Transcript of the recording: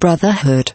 Brotherhood.